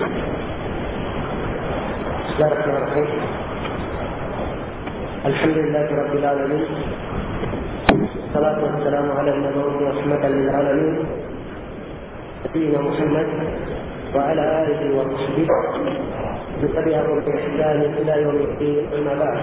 بسم الله الرحيم الحمد لله رب العالمين. والصلاة والسلام على المبعوث رحمة للعالمين. نبينا محمد وعلى آله وصحبه. من تبعهم بإحسان إلى يوم الدين. أما بعد.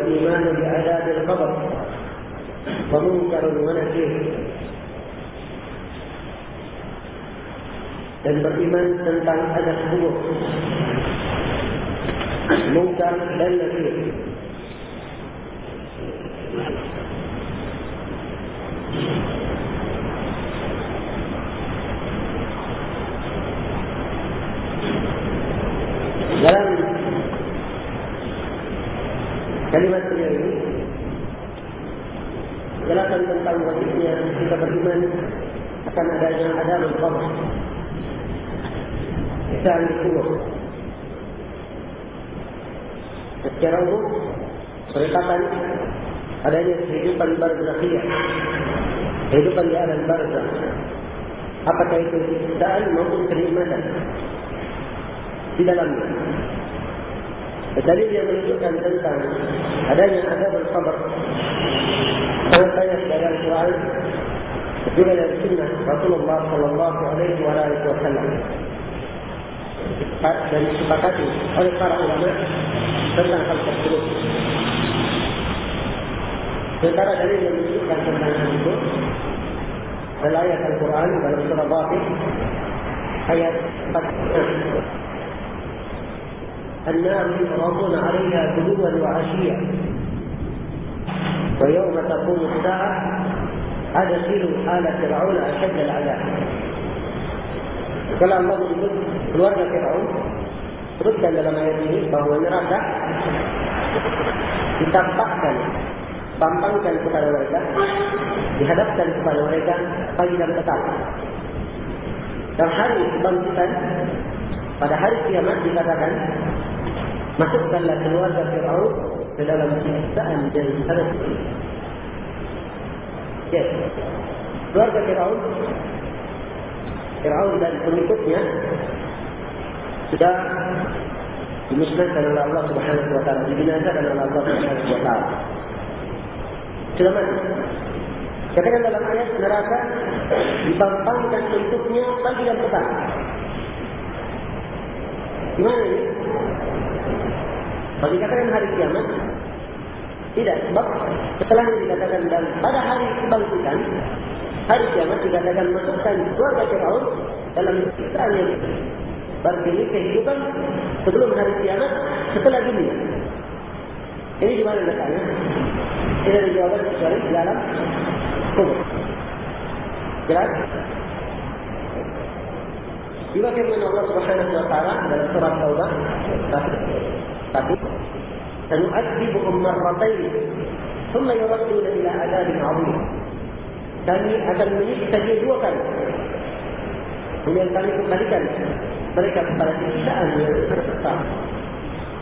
Wal iman bi adab al-qabr wa munkar wa nakir dan beriman tentang adab kubur munkar dan nakir kehidupan barzakhiyah kehidupan di alam barzakh apakah itu kehidupan maupun kenikmatan di dalamnya. Dalil yang menunjukkan tentang adanya adab al-qabr sangat banyak dari Al-Quran juga dari Sunnah Rasulullah Sallallahu Alaihi Wasallam dan disepakati oleh para ulama tentang hal tersebut. فقرأ دليل المسلم بل آية القرآن بل السورة الرافع هي قد النار يعرضون عليها غدوا وعشيا ويوم تقوم الساعة أدخلوا آل فرعون أشد العذاب قال الله الملك الورد فرعون ردا لما يديه فهو نرجع ditambahkan Tampangkan kepada mereka Dihadapkan kepada mereka Pagi dan petang Dan hari kebangkitan Pada hari kiamat dikatakan Masukkanlah keluarga Fir'aun ke dalam siksaan dan sangat Yes. Keluarga Fir'aun Fir'aun dan pengikutnya sudah dimusnahkan oleh Allah Subhanahu wa taala, dibinasakan oleh Allah Subhanahu wa taala. Mati. Katakan dalam ayat neraka dipampangkan untuknya pagi dan petang. Gimana ini? Kalau dikatakan hari kiamat, tidak. Sebab setelah dikatakan dan pada hari kebangkitan, hari kiamat dikatakan masukkan keluarga Fir'aun dalam siksaan yang berdiri kehidupan sebelum hari kiamat setelah dunia. Ini di mana letaknya? Tidak dijawab kecuali di dalam kubur. Jelas? Juga firman Allah Subhanahu wa taala dalam surah Taubah tapi sanu'adzibuhum marratayn thumma yuradduna ila adabin 'adzim. Kami akan menyiksa dia dua kali. Kemudian kami kembalikan mereka kepada siksaan yang besar.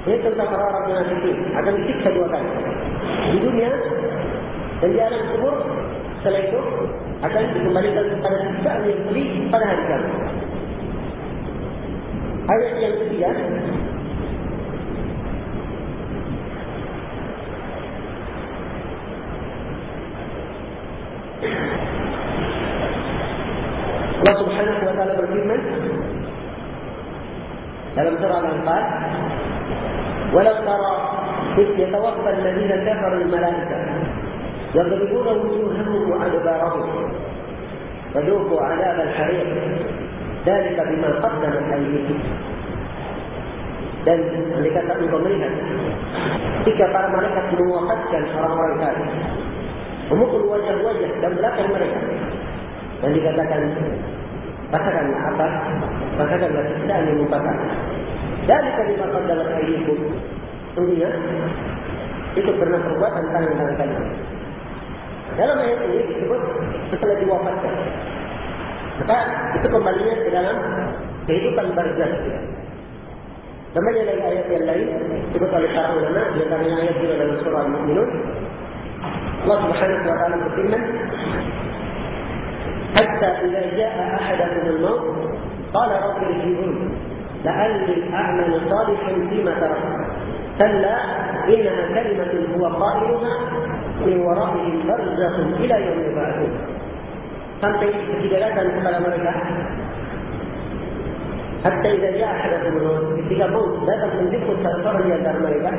Ini tentang orang-orang munafikin akan disiksa dua kali. Di dunia dan di alam kubur setelah itu akan dikembalikan kepada siksaan yang pedih pada hari kiamat. Ayat yang ketiga Allah Subhanahu wa taala berfirman dalam surah Al-Anfal "Walau tara إذ يتوفى الذين كفروا الملائكة يضربون وجوههم وأدبارهم فذوقوا عذاب الحريق ذلك بما قدمت أيديهم dan dikatakan engkau melihat ketika para malaikat mewafatkan orang-orang kafir memukul wajah-wajah dan belakang mereka dan dikatakan rasakanlah apa? Rasakanlah siksaan yang membakar dari kalimat dalam ayatku sungguhnya itu pernah perbuatan tangan-tangan kalian. Dalam ayat ini disebut setelah diwafatkan. Maka itu kembalinya ke dalam kehidupan barzah. Namanya dari ayat yang lain disebut oleh para ulama di antaranya ayat juga dalam surah Al-Mu'minun. Allah Subhanahu wa taala berfirman, "Hatta idza jaa ahadakum al-maut, qala rabbi irji'un, la'alli a'malu salihan fima taraktu." كلا إنها كلمة هو قائلها من ورائهم برزخ إلى يوم يبعثون sampai ketika datang kepada mereka Hatta idza jaa ahadakum al-maut ketika maut datang menjemput salah seorang di antara mereka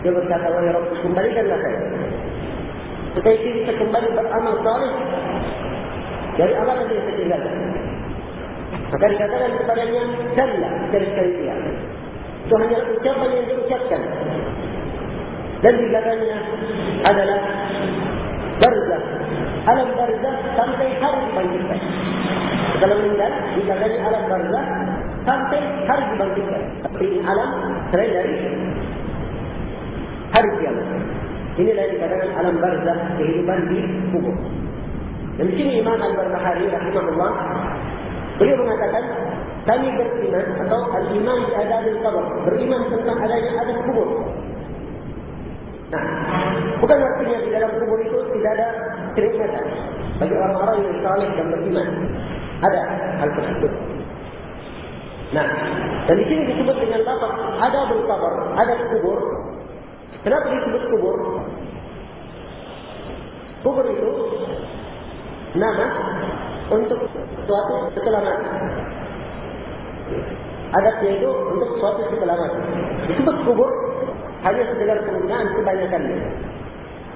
dia berkata wahai Rabb kembalikanlah saya supaya saya bisa kembali beramal saleh dari amal yang saya tinggalkan maka dikatakan kepadanya kalla dari sekali dia itu hanya ucapan yang diucapkan dan dikatakannya adalah barzah alam barzah sampai hari dibangkitkan. Kalau meninggal, dikatakan alam barzah sampai hari dibangkitkan. Tapi ini alam selain dari hari kiamat. Inilah yang dikatakan alam barzah kehidupan di kubur. Dan di sini Imam Al-Barbahari rahimahullah beliau mengatakan kami beriman atau al-iman di adab al-qabr beriman tentang adanya adab kubur Nah, bukan artinya di dalam kubur itu tidak ada kenikmatan bagi orang-orang yang saleh dan beriman. Ada hal tersebut. Nah, dan di sini disebut dengan lafaz ada berkabar, ada kubur. Kenapa disebut kubur? Kubur itu nama untuk suatu setelah mati. Adatnya itu untuk suatu setelah mati. Disebut kubur hanya sekedar penggunaan kebanyakan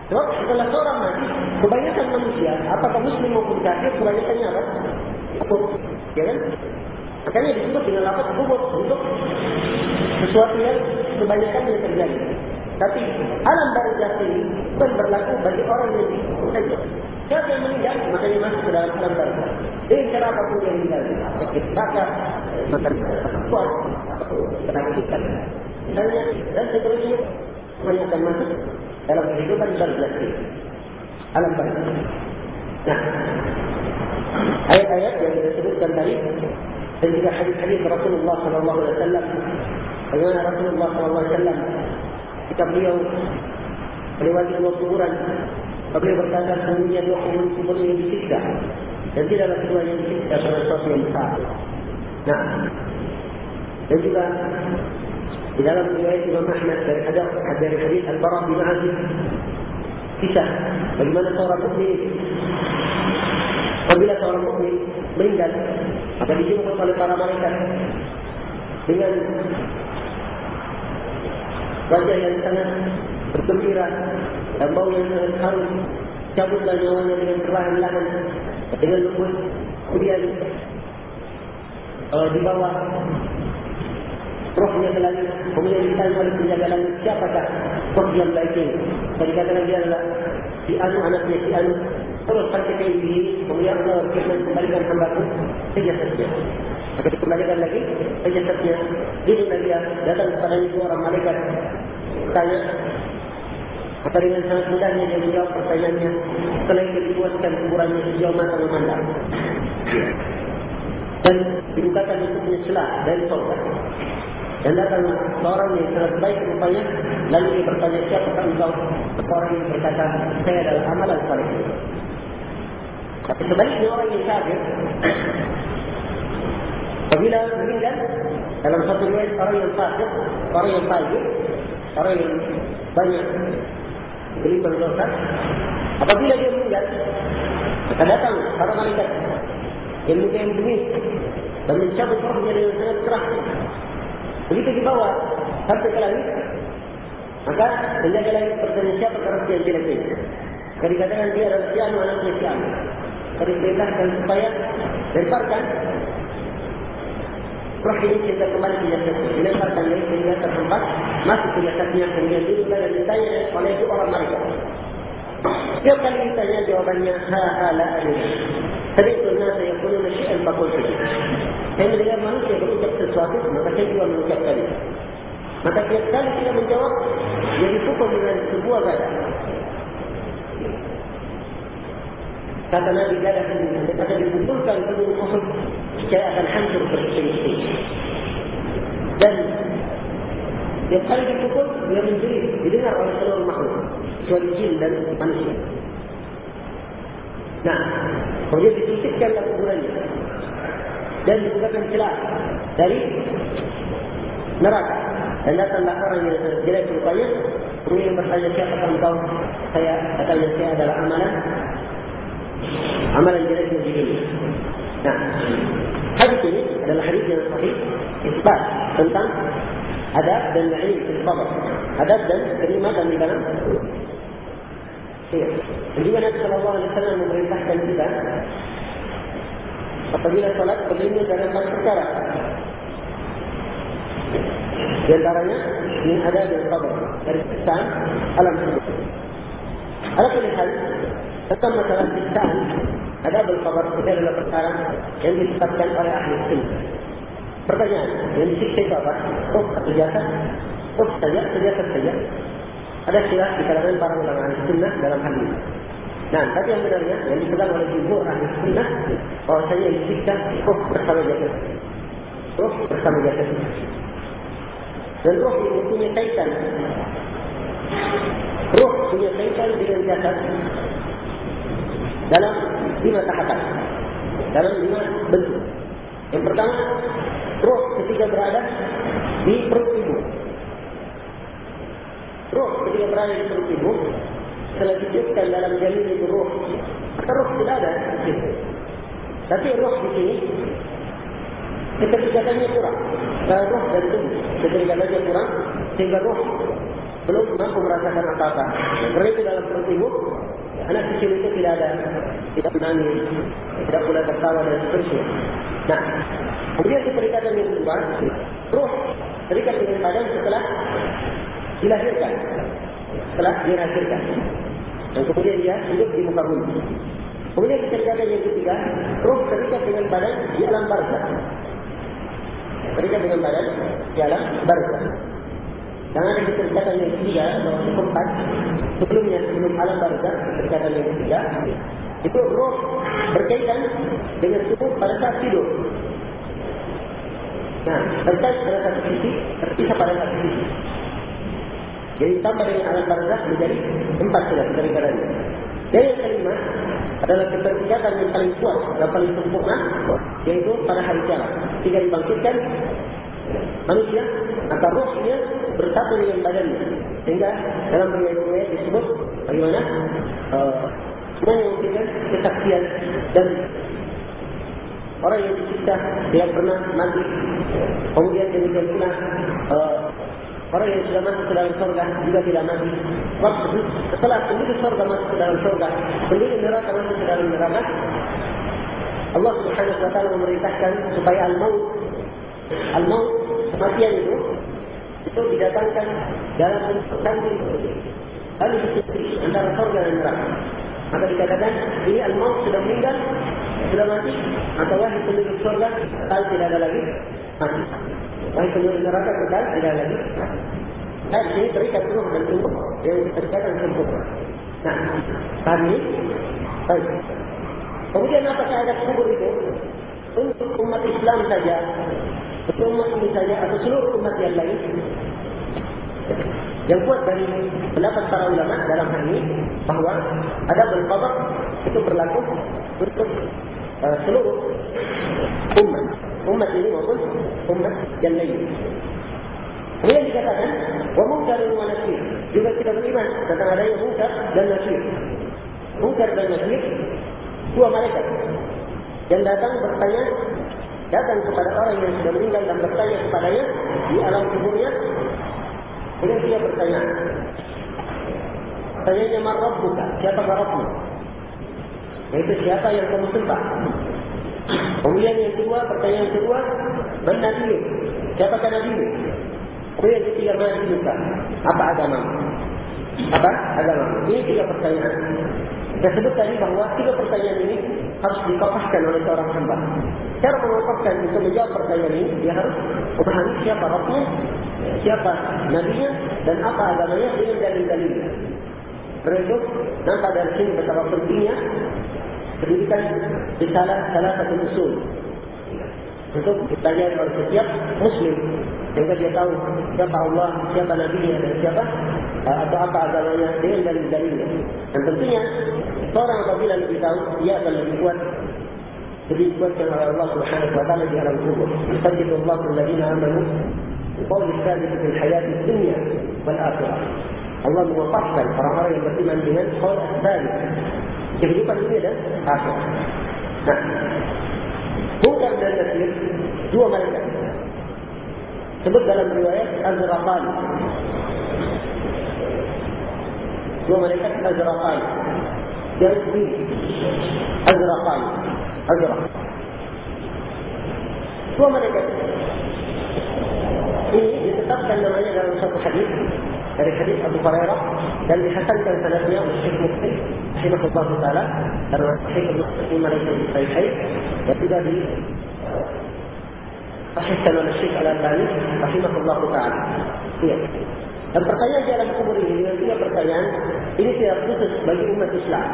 Sebab setelah seorang mati, kebanyakan manusia, apakah muslim maupun kafir, kebanyakannya apa? Kubur. Ya kan? Makanya disebut dengan lapat kubur untuk sesuatu yang kebanyakan yang terjadi. Tapi alam barzah ini bukan berlaku bagi orang yang dikubur. Siapa yang meninggal, makanya masuk ke dalam alam barzah. Ini cara apapun yang meninggal. Sakit bakar, makan kuat, penakitan dan dan seterusnya semuanya akan masuk dalam kehidupan barzah alam barzah. Nah, ayat-ayat yang kita sebutkan tadi dan juga hadis-hadis Rasulullah Wasallam. Bagaimana Rasulullah Wasallam? Ketika beliau melewati dua kuburan beliau berkata sesungguhnya dua kubur kubur yang disiksa. Dan tidaklah kedua yang disiksa pada sesuatu yang besar. Nah, dan juga di dalam riwayat Imam Ahmad dari hadis dari hadis Al-Bara bin Azib kisah bagaimana seorang mukmin apabila seorang mukmin meninggal maka dijemput oleh para malaikat dengan wajah yang sangat bergembira dan bau yang sangat harum cabutlah nyawanya dengan perlahan-lahan dengan lembut kemudian uh, di bawah rohnya langit. Kemudian ditanya oleh penjaga langit, siapakah roh yang baik ini? Tadi katakan dia adalah si Anu, anaknya si Anu. Terus sampai ke ini, kemudian Allah berfirman kembalikan hambaku jasadnya. Maka dikembalikan lagi ke jasadnya. Ini dia datang kepada itu orang malaikat. Tanya, maka dengan sangat mudahnya dia menjawab pertanyaannya. Setelah itu dibuatkan kuburannya sejauh mata memandang. Dan dibukakan untuknya celah dari sorga. Dan datang seorang yang sangat baik rupanya Lalu dia bertanya siapa engkau Seorang yang berkata saya adalah amalan salih Tapi sebaliknya orang yang kafir Apabila meninggal Dalam satu riwayat orang yang fasik Orang yang fajir Orang yang banyak Beli berdosa Apabila dia meninggal Maka datang para malaikat Yang mungkin demi Dan mencabut rohnya dengan sangat keras Begitu dibawa sampai ke langit, maka penjaga langit bertanya siapa kerana yang jelek ini. Kalau dikatakan dia adalah siapa anaknya siapa. Kalau diperintahkan supaya lemparkan roh ini kita kembali ke jasadnya. Dilemparkan dari sehingga tertempat masuk ke jasadnya kemudian duduk dan ditanya oleh itu orang mereka. Setiap kali ditanya jawabannya ha ha la alina. Tapi itu nasa yang punya masyian bakul saja. Saya mendengar manusia berucap sesuatu, maka saya juga mengucapkan itu. Maka tiap kali kita menjawab, jadi pukul dengan sebuah kata. kata Nabi ada sendiri. Kata dikumpulkan Uhud, saya akan hancur bersih-bersih. Dan yang kali dipukul, dia menjadi didengar oleh seluruh makhluk. Kecuali jin dan manusia. Nah, kemudian dalam kuburannya. Dan dibukakan celah dari neraka. Dan datanglah orang yang jelek rupanya. Kemudian bertanya siapa engkau? Saya katanya saya Nah, hadis ini adalah hadis yang sahih isbat tentang adab dan na'im sabar. Adab dan terima dan di dalam Jadi Nabi Sallallahu Alaihi Wasallam memerintahkan kita apabila salat berdiri dalam empat perkara. Di antaranya min adab dan sabar dari Islam alam hidup. Ada pilihan tentang masalah siksaan ada berkabar kita adalah perkara yang ditetapkan oleh ahli sunnah. Pertanyaan, yang disiksa itu apa? Oh, satu jasad? Oh, saja, sejasad saja. Ada silah di kalangan para ulama ahli sunnah dalam hal ini. Nah, tapi yang benarnya, yang dipegang oleh jumhur ahli sunnah, bahwasanya yang disiksa, oh, bersama jasad. Oh, bersama jasad. Dan roh ini punya kaitan. Roh punya kaitan dengan jasad dalam lima tahapan. Dalam lima bentuk. Yang pertama roh ketika berada di perut ibu. Roh ketika berada di perut ibu setelah diciptakan dalam janin itu roh roh tidak ada tapi roh di sini keterikatannya kurang. Dan roh dan tubuh keterikatannya kurang sehingga roh belum mampu merasakan apa-apa. Karena itu dalam perut ibu anak kecil itu tidak ada tidak menangis, tidak pula tertawa dan seterusnya. Nah, kemudian keterikatan yang kedua, roh terikat dengan badan setelah dilahirkan, setelah dilahirkan, dan kemudian dia hidup di muka bumi. Kemudian keterikatan yang ketiga, roh terikat dengan badan di alam barzah. Terikat dengan badan di alam barzah. Jangan ada keterikatan yang ketiga atau keempat sebelumnya sebelum alam barzah keterikatan yang ketiga itu roh berkaitan dengan tubuh pada saat tidur. Nah, terkait pada satu sisi, terpisah pada satu sisi. Jadi tambah dengan alam barzah menjadi empat sudah keterikatannya. Dan yang kelima adalah keterikatan yang paling kuat dan paling sempurna yaitu pada hari kiamat. Jika dibangkitkan manusia atau rohnya bersatu dengan badannya. Sehingga dalam riwayat-riwayat disebut bagaimana uh, yang memberikan kesaksian dan orang yang disiksa tidak pernah mati. Kemudian demikian pula uh, orang yang sudah masuk ke dalam surga juga tidak mati. Waktu setelah penduduk surga masuk ke dalam surga penduduk neraka masuk ke dalam neraka Allah subhanahu wa ta'ala memerintahkan supaya al-maut al-maut kematian itu itu didatangkan dalam kambing lalu disebut antara surga dan neraka maka dikatakan ini al-maut sudah meninggal sudah mati maka wahai penduduk surga kekal tidak ada lagi. Mati. Wahai penduduk neraka kekal tidak ada lagi. Dan ini terikat ruh dan tubuh yang dikatakan sempurna. Nah ini baik kemudian apa keadaan kubur itu? Untuk umat Islam saja ini saja atau seluruh umat yang lain yang kuat dari pendapat para ulama dalam hal ini bahawa ada berkabak itu berlaku untuk uh, seluruh umat. Umat ini maupun umat yang lain. Kemudian dikatakan wa mungkar wa nasir. Juga kita beriman tentang adanya mungkar dan nasir. Mungkar dan nasir dua malaikat yang datang bertanya datang kepada orang yang sudah meninggal dan bertanya kepadanya di alam kuburnya kemudian dia bertanya tanyanya marab buka siapa rabbu? Yaitu siapa yang kamu sembah? Kemudian yang kedua pertanyaan kedua benar nabi siapa kan nabi kemudian ketiga mana juga apa agama? Apa agama? Ini tiga pertanyaan saya sebut tadi bahawa tiga pertanyaan ini harus dikopahkan oleh seorang hamba. Cara mengopahkan untuk menjawab pertanyaan ini, dia harus memahami siapa Rabbnya, siapa Nabi-Nya, dan apa agamanya dengan dalil-dalilnya. Itu, nampak dari sini betapa pentingnya pendidikan di salah satu usul untuk dipelajari oleh setiap muslim sehingga dia tahu siapa Allah, siapa Nabi dan siapa atau apa agamanya dengan dalil-dalilnya. Dan tentunya seorang apabila lebih tahu dia akan lebih kuat lebih kuat dengan Allah Subhanahu wa taala di alam kubur. Yusaddiqu Allah alladziina amanu qawl tsabit fil hayat dunya wal akhirah. Allah mewafaqkan orang-orang yang beriman dengan qawl tsabit kehidupan dunia dan akhirat. Nah, Bukan dan Nasir, dua malaikat. Sebut dalam riwayat Azraqan. Dua malaikat Azraqan. Jadi Azraqan. Azraq. Dua malaikat. Ini ditetapkan namanya dalam satu hadis dari hadis Abu Hurairah dan dihasankan sanadnya oleh Syekh Muslim rahimahullah taala karena Syekh Muslim mereka di Sahih dan tidak di sahihkan oleh Syekh Al-Albani rahimahullah taala. Ya. Dan pertanyaan di dalam kubur ini tiga pertanyaan ini tidak khusus bagi umat Islam,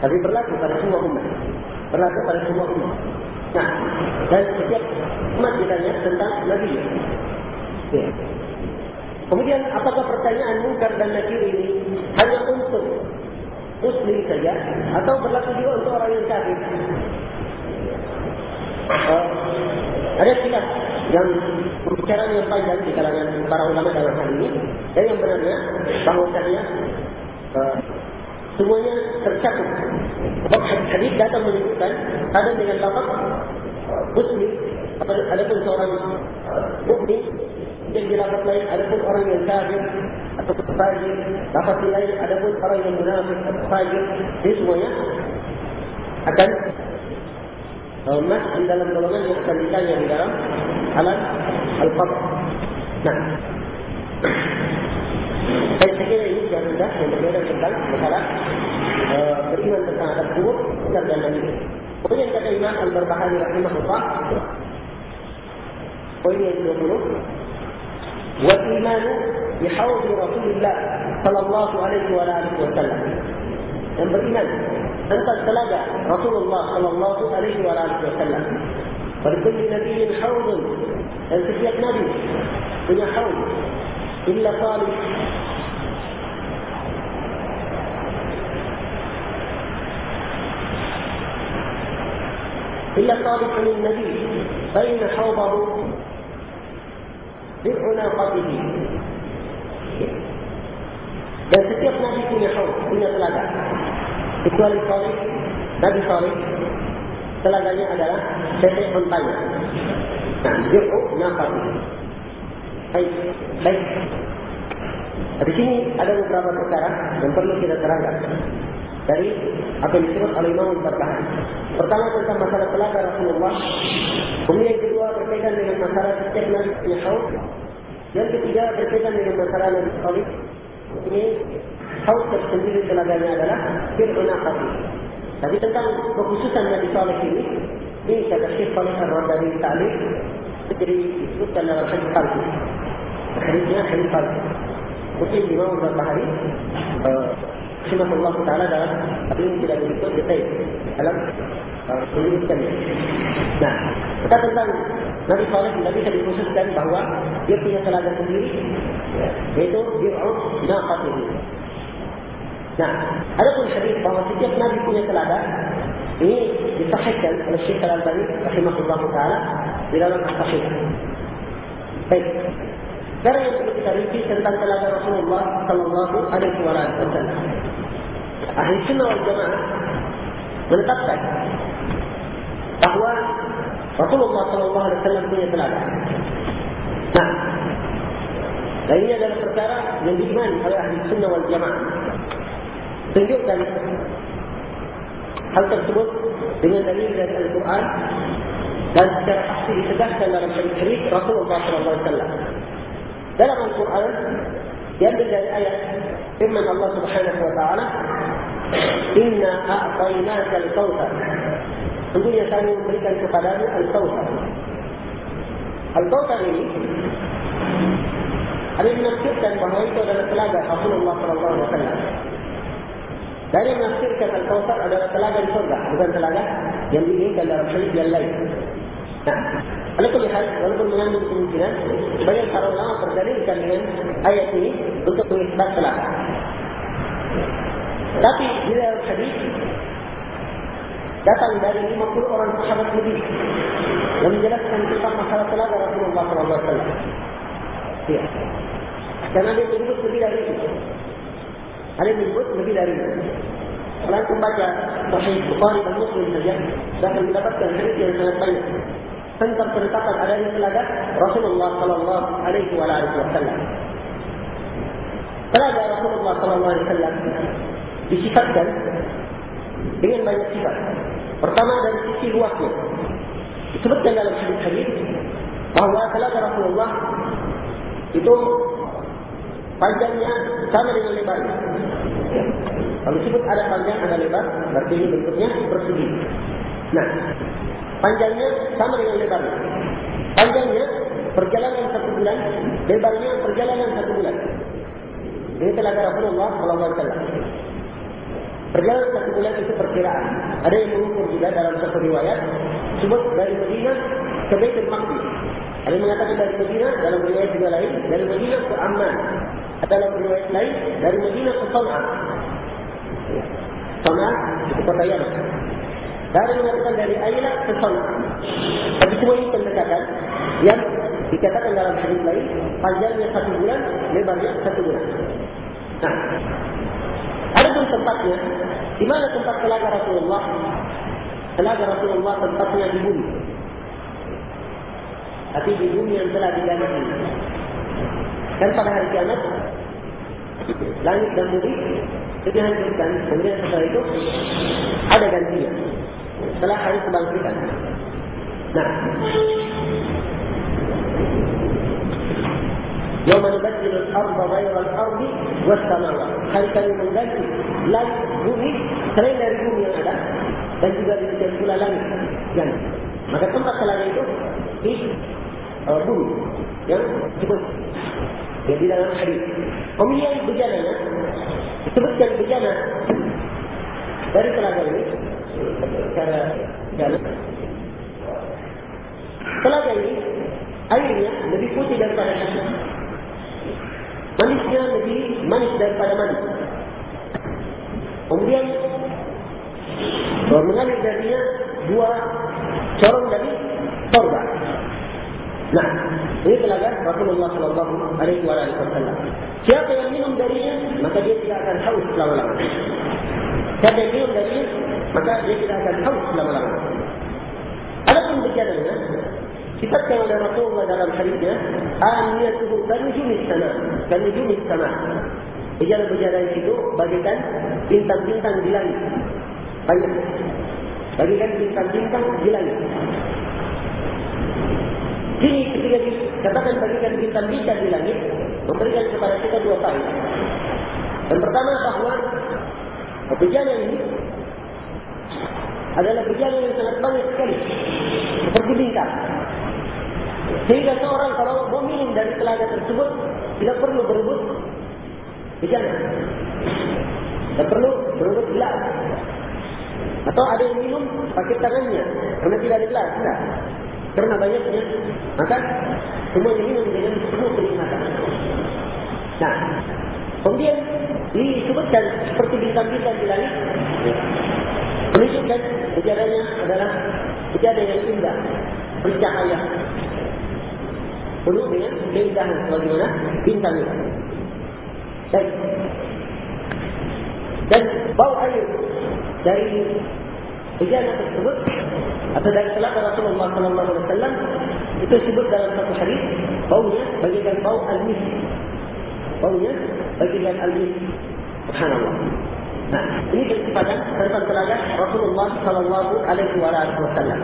tapi berlaku pada semua umat. Berlaku pada semua umat. Nah, dan setiap umat ditanya tentang Nabi. Ya. Kemudian apakah pertanyaan mungkar dan nakir ini hanya untuk muslim saja atau berlaku juga untuk orang yang kafir? Uh, ada silap yang pembicaraan yang panjang di kalangan para ulama dalam hal ini dan yang benarnya bahwasanya uh, semuanya tercakup. Sebab hadis datang menunjukkan ada dengan lafaz uh, muslim ada pun seorang uh, mukmin yang dilapor lain ada pun orang yang kafir atau fajir, dapat lain ada pun orang yang munafik atau fajir. Ini semuanya akan di dalam golongan yang akan ditanya di dalam على القبر. نعم. طيب، أي يوجد آه، من داخل من في القلب مثلا تقريبا تسعة أشهر قبل النبي وجد الإمام البربهاري رحمه الله. وإليه القلوب والإيمان بحوض رسول الله صلى الله عليه وآله وسلم. ينبغي أن أن قد بلغ رسول الله صلى الله عليه وآله وسلم. ولكل نبي حوض. أنت فيك نبي هنا حوض. إلا صالح إلا صالح النبي. بين حوضه بعناقته Dan setiap nabi punya haus, punya telaga. Kecuali صالح Nabi صالح telaganya adalah tetek untanya. Nah, bi'unaqatihi. Baik, baik. Di sini ada beberapa perkara yang perlu kita terangkan dari apa yang disebut oleh Imam Al-Barbahari. Pertama tentang masalah telaga Rasulullah. Kemudian kedua berkaitan dengan masalah setiap Nabi. Yang ketiga berkaitan dengan masalah Nabi Salih. Ini haus tersendiri telaganya adalah Fir'una Qati. Tapi tentang kekhususan Nabi Salih ini, ini kata Syekh Salih Ar-Radari Ta'lim, jadi disebutkan dalam hadis palsu. Hadisnya hadis palsu. Mungkin Imam Al-Barbahari Rahimahullah Ta'ala dalam Tapi ini tidak begitu detail Dalam uh, penyelidikannya Nah, kita tentang Nabi Saleh tidak bisa dikhususkan bahawa Dia punya telaga sendiri Yaitu Bir'ud Naqatuhu Nah, ada pun hadis bahawa setiap Nabi punya telaga Ini disahihkan oleh Syekh Al-Albani Rahimahullah Ta'ala Di dalam Al-Sahih Baik Sekarang yang perlu kita rinci tentang telaga Rasulullah Sallallahu Alaihi Wasallam. Ahli Sunnah wal Jamaah menetapkan bahawa Rasulullah Sallallahu Alaihi Wasallam punya telaga. Nah, dan ini adalah perkara yang diimani oleh Ahli Sunnah wal Jamaah. Tunjukkan hal tersebut dengan dalil dari Al-Quran dan secara pasti ditegaskan dalam hadis Rasulullah Wasallam. Dalam Al-Quran diambil dari ayat firman Allah Subhanahu wa taala Inna a'tainaka al-kautsar Tentunya kami memberikan kepadamu al-kautsar Al-kautsar ini ada yang menafsirkan bahawa itu adalah telaga Rasulullah sallallahu alaihi wasallam. Dari menafsirkan Al-Kawthar adalah telaga di surga, bukan telaga yang diinginkan dalam hadis yang lain. Nah, oleh lihat, walaupun mengandung kemungkinan, sebagian para ulama berdalilkan dengan ayat ini untuk mengisbat telaga. Tapi di dalam hadis datang dari 50 orang sahabat lebih yang menjelaskan tentang masalah telaga Rasulullah SAW. Ya. Karena dia menyebut lebih dari itu. Ada menyebut lebih dari itu. Kalau kita baca Sahih Bukhari dan Muslim saja, akan mendapatkan hadis yang sangat banyak tentang penetapan adanya telaga Rasulullah Sallallahu Alaihi Wasallam. Telaga Rasulullah Sallallahu Alaihi Wasallam disifatkan dengan banyak sifat. Pertama dari sisi luasnya. Disebutkan dalam hadis-hadis bahawa telaga Rasulullah itu panjangnya sama dengan lebarnya. Kalau disebut ada panjang, ada lebar, berarti ini bentuknya persegi. Nah, panjangnya sama dengan lebarnya. Panjangnya perjalanan satu bulan, lebarnya perjalanan satu bulan. Ini Rasulullah Sallallahu Alaihi Wasallam. Perjalanan satu bulan itu perkiraan. Ada yang mengukur juga dalam satu riwayat. Sebut dari Medina ke Baitul Maqdis. Ada yang mengatakan dari Medina dalam riwayat juga lain. Dari Medina ke Amman. Atau dalam riwayat lain. Dari Medina ke Sana'a. Sana'a itu kota Yaman. Dari mengatakan dari Ayla ke Sana'a. Tapi semua ini pendekatan yang dikatakan dalam hadis lain. Panjangnya satu bulan, lebarnya satu bulan. Nah, ada pun tempatnya, di mana tempat telaga Rasulullah? Telaga Rasulullah tempatnya di bumi. Tapi di bumi yang telah diganti. Dan pada hari kiamat, langit dan bumi dihancurkan. Kemudian setelah itu, ada gantinya. Setelah hari kebangkitan. Nah, Yawma nubaddilu al-ardha ghayra al-ardi was-samawat. Hari kami mengganti langit bumi selain dari bumi yang ada dan juga demikian pula langit. Yang maka tempat telaga itu di uh, bumi yang disebut yang di dalam hadis. Kemudian bejananya disebutkan bejana dari telaga ini secara jalan. Telaga ini airnya lebih putih daripada susu manisnya lebih manis daripada manis. Kemudian mengalir darinya dua corong dari sorga. Nah, ini telaga Rasulullah Sallallahu Alaihi Wasallam. Siapa yang minum darinya, maka dia tidak akan haus selama-lamanya. Siapa yang minum darinya, maka dia tidak akan haus selama-lamanya. Adapun berjalannya, Sifatkan oleh Rasulullah dalam hadisnya, Aniyatuhu kanujumis sana, kanujumis sana. Berjalan-berjalan itu bagikan bintang-bintang di langit. Banyak. Bagikan bintang-bintang di langit. Ini ketika dikatakan bagikan bintang-bintang di langit, memberikan kepada kita dua kali. Yang pertama bahawa perjalanan ini adalah perjalanan yang sangat banyak sekali. Seperti bintang. Sehingga seorang kalau mau minum dari telaga tersebut tidak perlu berebut bejana. Tidak perlu berebut gelas. Atau ada yang minum pakai tangannya karena tidak ada gelas. Tidak. Karena banyaknya. Maka semua minum dengan penuh kenikmatan. Nah, kemudian disebutkan seperti bintang-bintang di langit. Menunjukkan sejarahnya adalah sejarah yang indah. Bercahaya penuh dengan keindahan sebagaimana bintang itu. Baik. Dan bau air dari bejana tersebut atau dari salat Rasulullah Sallallahu Alaihi Wasallam itu disebut dalam satu hadis baunya bagikan bau al-mis. Baunya bagikan al-mis. Subhanallah. Nah, ini kesempatan tentang telaga Rasulullah Sallallahu Alaihi Wasallam.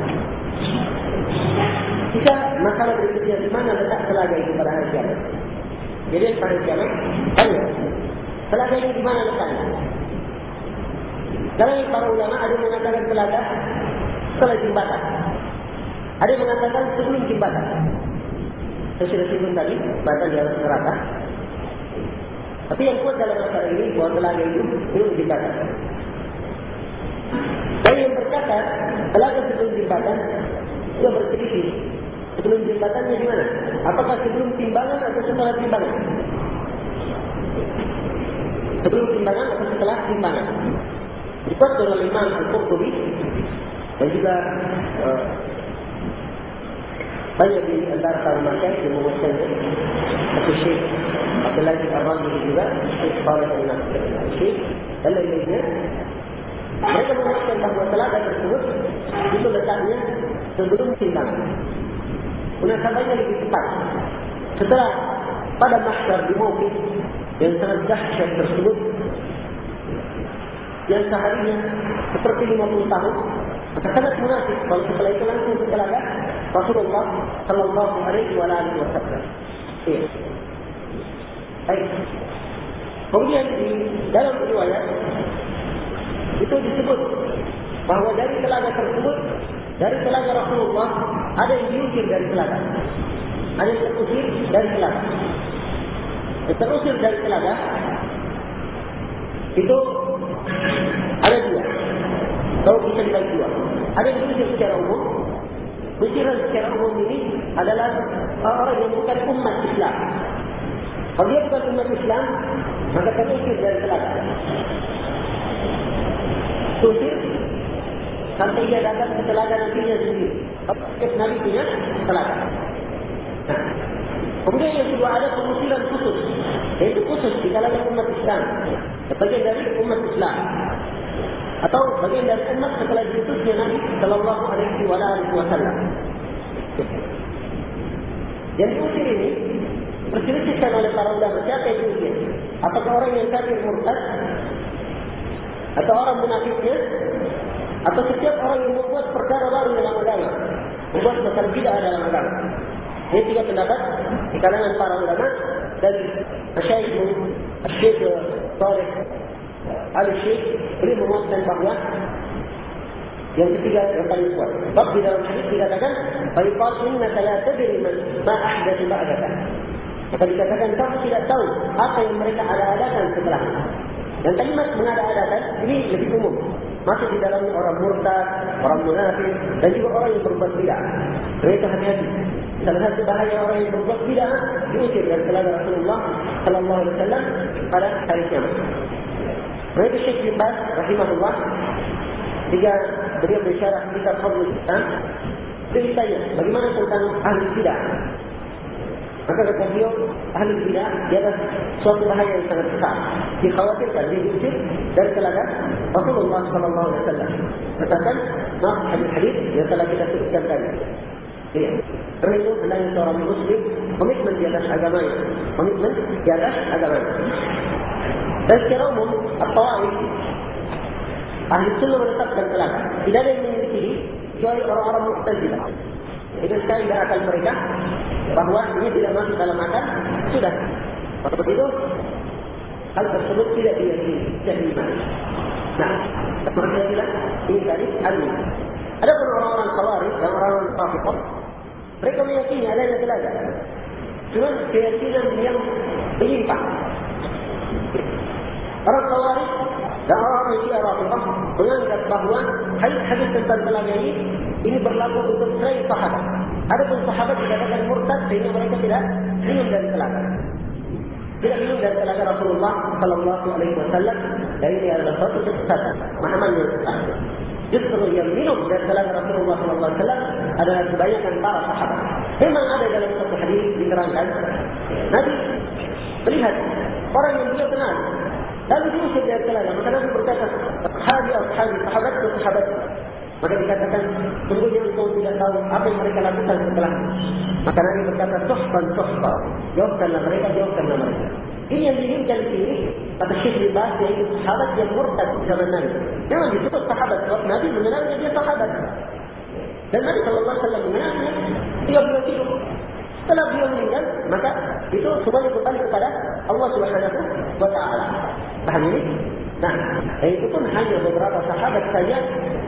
Jika masalah berikutnya di mana letak telaga itu pada hari kiamat. Jadi pada hari kiamat, tanya. Telaga ini di mana letaknya? Dalam para ulama ada yang mengatakan telaga setelah jembatan. Ada yang mengatakan sebelum jembatan. Saya sudah sebut tadi, jembatan di atas neraka. Tapi yang kuat dalam masalah ini, bahwa telaga itu belum jembatan. Dan yang berkata, telaga sebelum jembatan, dia berselisih. Sebelum jembatannya di mana? Apakah sebelum timbangan atau setelah timbangan? Sebelum timbangan atau setelah timbangan? Dikuat oleh Imam Al-Qurtubi dan juga uh, banyak di antara para masyarakat yang memuatkannya. Satu Syekh Abdullah bin Arwan juga, Syekh Salih bin Syekh dan lain-lainnya. Mereka memuatkan bahawa telaga tersebut itu letaknya sebelum timbangan. Munasabahnya lebih cepat. Setelah pada mahsyar di Mawqif yang sangat dahsyat tersebut yang seharinya seperti 50 tahun maka sangat munasib kalau setelah itu langsung setelah Rasulullah Sallallahu Alaihi Wasallam. Iya. Baik. Kemudian di dalam riwayat itu disebut bahawa dari telaga tersebut dari telaga Rasulullah ada yang diusir dari telaga. Ada yang terusir dari telaga. Yang terusir dari telaga itu ada dua. Kalau bisa dibagi dua. Ada diusir secara umum. Usiran secara umum ini adalah orang yang bukan umat Islam. Kalau dia bukan umat Islam, maka terusir dari telaga. Usir sampai ia datang ke telaga nabinya sendiri. Kes Nabi punya telaga. Kemudian yang kedua ada pengusiran khusus. Yaitu khusus di kalangan umat Islam. Sebagian dari umat Islam. Atau bagian dari umat setelah diutusnya Nabi Sallallahu Alaihi Wasallam. Yang diusir ini perselisihkan oleh para ulama. Siapa yang diusir? Apakah orang yang kafir murtad? Atau orang munafiknya? Atau setiap orang yang membuat perkara baru dalam agama? Membuat tidak ada dalam agama. Ini tiga pendapat di kalangan para ulama dan Syekh Saleh Ali Syekh beliau memuatkan bahawa yang ketiga yang paling kuat. Sebab di dalam hadis dikatakan, "Faiqat innaka la tadri man ma ahdathu ba'daka." Maka dikatakan kamu tidak tahu apa yang mereka ada-adakan setelah. Dan kalimat mengada-adakan ini lebih umum masuk di dalamnya orang murtad, orang munafik dan juga orang yang berbuat bid'ah. Mereka hati-hati. Salah satu bahaya orang yang berbuat bid'ah diusir dari telaga Rasulullah sallallahu alaihi wasallam pada hari kiamat. Mereka Syekh bin Baz rahimahullah jika beliau bersyarah kitab Fadlul Islam, dia ditanya bagaimana tentang ahli bid'ah Maka kata beliau, ahli bidah adalah suatu bahaya yang sangat besar. Dikhawatirkan dia diusir dari telaga Rasulullah Wasallam. Katakan, maaf hadis-hadis yang telah kita sebutkan tadi. Ya. Karena itu seorang muslim komitmen di atas agamanya, komitmen di atas agamanya. Dan secara umum, at-tawa'if ahli sunnah menetapkan telaga. Tidak ada yang memiliki kecuali orang-orang muqtazilah. Itu sekali dari akal mereka bahawa ini tidak masuk dalam akal sudah. Kalau begitu hal tersebut tidak diyakini. Nah, seperti yang bilang ini tadi ahli. Ada pun orang-orang kawaris dan orang-orang kafiqah, mereka meyakini adanya telaga. Cuma keyakinan yang menyimpang. Orang kawaris dan orang-orang Syiah Rafidhah menganggap bahawa hadis-hadis tentang telaga ini ini berlaku untuk selain sahabat. Ada pun sahabat dikatakan murtad sehingga mereka tidak minum dari telaga. Tidak minum dari telaga Rasulullah Sallallahu Alaihi Wasallam dan ini adalah suatu kesesatan. Muhammad yang sesat. Justru yang minum dari telaga Rasulullah Sallallahu Alaihi Wasallam adalah kebanyakan para sahabat. Memang ada dalam satu hadis diterangkan. Nabi melihat orang yang dia kenal Lalu diusir dari telaga. Maka Nabi berkata, Sahabi, sahabi, sahabat, sahabat. Maka dikatakan, sungguhnya engkau tidak tahu apa yang mereka lakukan setelah. Maka Nabi berkata, Sohban, sohban. Jawabkanlah mereka, jawabkanlah mereka. Ini yang diinginkan di sini, kata Syekh Libas, yaitu sahabat yang murtad zaman Nabi. Memang disebut sahabat, sebab Nabi mengenalnya dia sahabat. Dan Nabi SAW mengenalnya, dia beliau hidup. Setelah beliau meninggal, maka itu semuanya kembali kepada Allah Subhanahu wa taala. Paham ini? Nah, itu pun hanya beberapa sahabat saja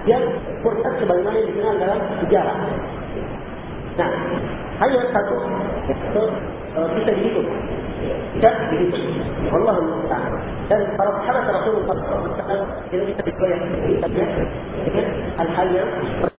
yang murtad sebagaimana yang dikenal dalam sejarah. Nah, hanya satu itu uh, bisa dihitung. tidak begitu. Allah musta'an. Dan para sahabat Rasulullah SAW tidak bisa digoyah dengan hal-hal yang